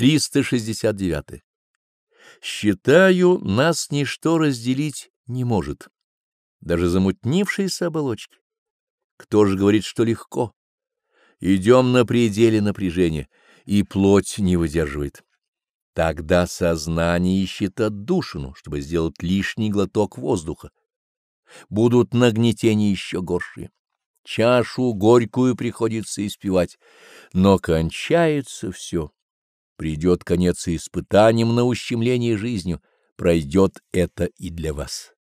369. Считаю, нас ничто разделить не может, даже замутнившиеся оболочки. Кто же говорит, что легко? Идем на пределе напряжения, и плоть не выдерживает. Тогда сознание ищет отдушину, чтобы сделать лишний глоток воздуха. Будут нагнетения еще горшие. Чашу горькую приходится испевать, но кончается все. Придет конец и испытанием на ущемление жизнью, пройдет это и для вас.